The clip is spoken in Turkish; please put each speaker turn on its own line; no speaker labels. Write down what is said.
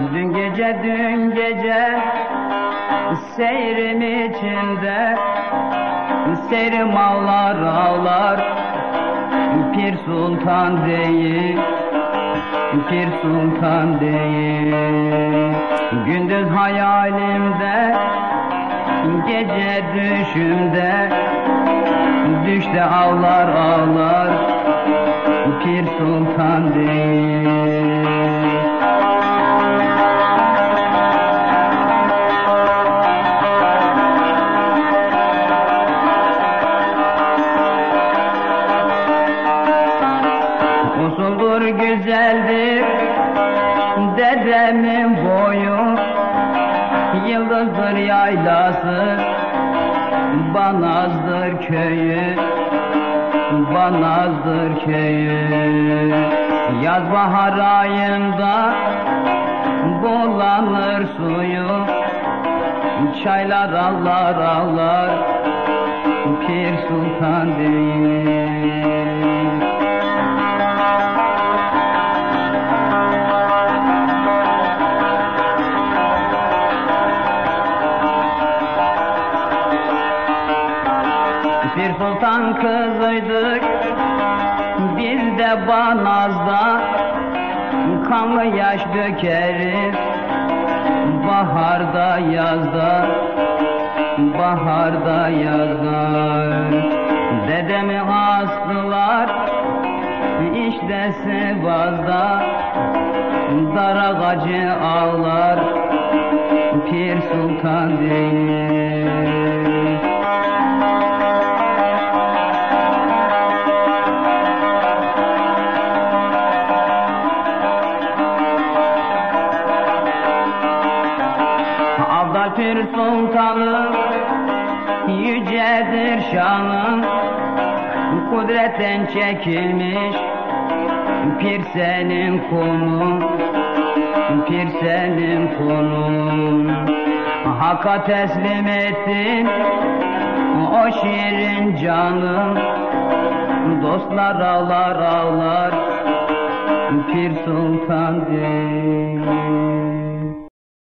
Dün gece dün gece seyrim içinde Seyrim ağlar ağlar. Pir Sultan değil Pir Sultan değil. Gündüz hayalimde Gece düşümde Düşte ağlar ağlar. Güzeldir. Dedemin boyu Yıldızdır yaylası. Banazdır köyü Banazdır köyü. Yaz bahar ayında Bulanır suyu. Çaylar ağlar ağlar Pir sultan değil Bir sultan kızıydık. Biz de banazda Kanlı yaş dökeriz. Baharda yazda Baharda yazda. Dedemi astılar işte Sivas'da Dar ağacı ağlar Pir sultan değil Pir Sultanım Yücedir şanım Kudretten çekilmiş Pir senin konun Pir senin konun Hakka teslim ettin O şiirin canım Dostlar ağlar ağlar Pir Sultan değil